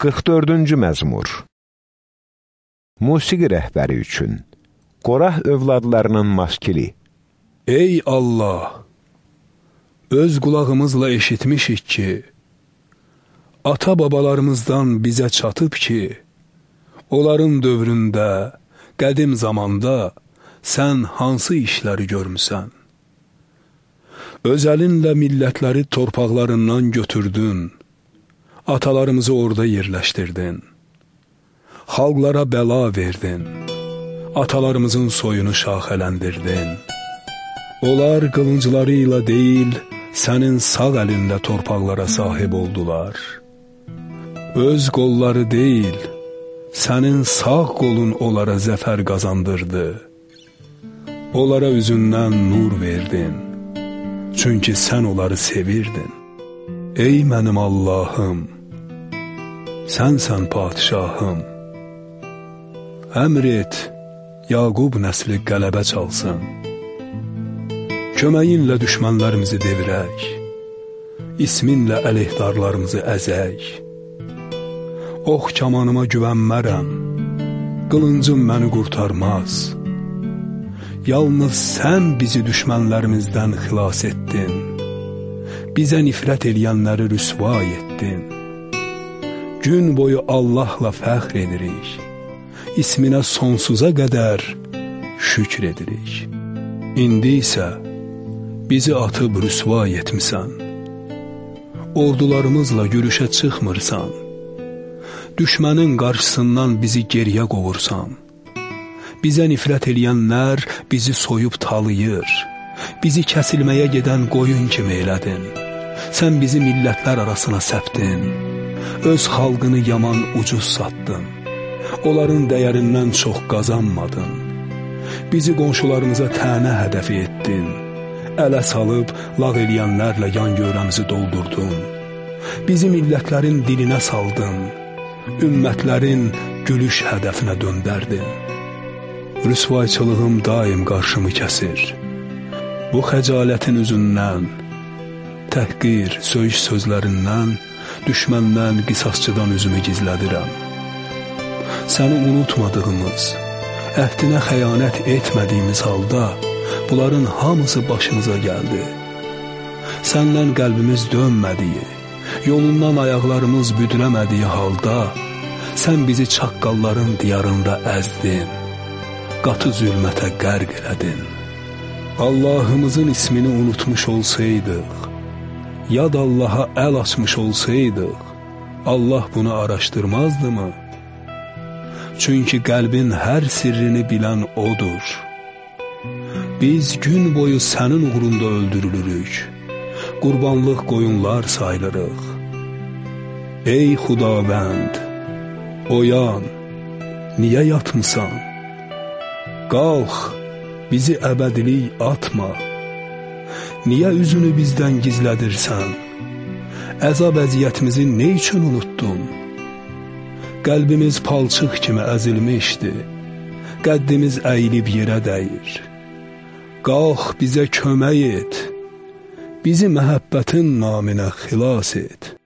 44-cü məzmur Musiqi rəhbəri üçün Qorah övladlarının maskili Ey Allah! Öz qulağımızla eşitmişik ki, ata-babalarımızdan bizə çatıb ki, onların dövründə, qədim zamanda sən hansı işləri görmüsən? Öz əlinlə millətləri torpaqlarından götürdün, atalarımızı orada yerləşdirdin. Xalqlara bəla verdin, atalarımızın soyunu şaxələndirdin. Onlar qılıncları ilə deyil, sənin sağ əlində torpaqlara sahib oldular. Öz qolları deyil, sənin sağ qolun onlara zəfər qazandırdı. Onlara üzündən nur verdin, çünki sən onları sevirdin. Ey mənim Allahım, sənsən padişahım. Əmr et, Yaqub nəsli qələbə çalsın. Köməyinlə düşmənlərimizi devirək, isminlə əleyhdarlarımızı əzək. Ox kamanıma güvənmərəm, qılıncım məni qurtarmaz. Yalnız sən bizi düşmənlərimizdən xilas etdin bizə nifrət eləyənləri rüsva etdin. Gün boyu Allahla fəxr edirik, isminə sonsuza qədər şükr edirik. İndi isə bizi atıb rüsva etmisən, ordularımızla görüşə çıxmırsan, düşmənin qarşısından bizi geriyə qovursan, bizə nifrət eləyənlər bizi soyub talayır, bizi kəsilməyə gedən qoyun kimi elədin. Sən bizi millətlər arasına səpdin, öz xalqını yaman ucuz satdın, onların dəyərindən çox qazanmadın. Bizi qonşularımıza tənə hədəfi etdin, ələ salıb lağ eləyənlərlə yan görəmizi doldurdun. Bizi millətlərin dilinə saldın, ümmətlərin gülüş hədəfinə döndərdin. Rüsvayçılığım daim qarşımı kəsir. Bu xəcalətin üzündən, təhqir, söyüş sözlərindən, düşməndən, qisasçıdan üzümü gizlədirəm. Səni unutmadığımız, əhdinə xəyanət etmədiyimiz halda, bunların hamısı başımıza gəldi. Səndən qəlbimiz dönmədiyi, yolundan ayaqlarımız büdürəmədiyi halda, sən bizi çaqqalların diyarında əzdin, qatı zülmətə qərq elədin. Allahımızın ismini unutmuş olsaydıq, yad Allaha əl açmış olsaydıq, Allah bunu araşdırmazdı mı? Çünki qəlbin hər sirrini bilən O'dur. Biz gün boyu sənin uğrunda öldürülürük, qurbanlıq qoyunlar sayılırıq. Ey Xudavənd, oyan, niyə yatmısan? Qalx, bizi əbədilik atma. Niyə üzünü bizdən gizlədirsən? Əzab əziyyətimizi nə üçün unuttun? Qəlbimiz palçıq kimi əzilmişdi, qəddimiz əyilib yerə dəyir. Qalx bizə kömək et, bizi məhəbbətin naminə xilas et.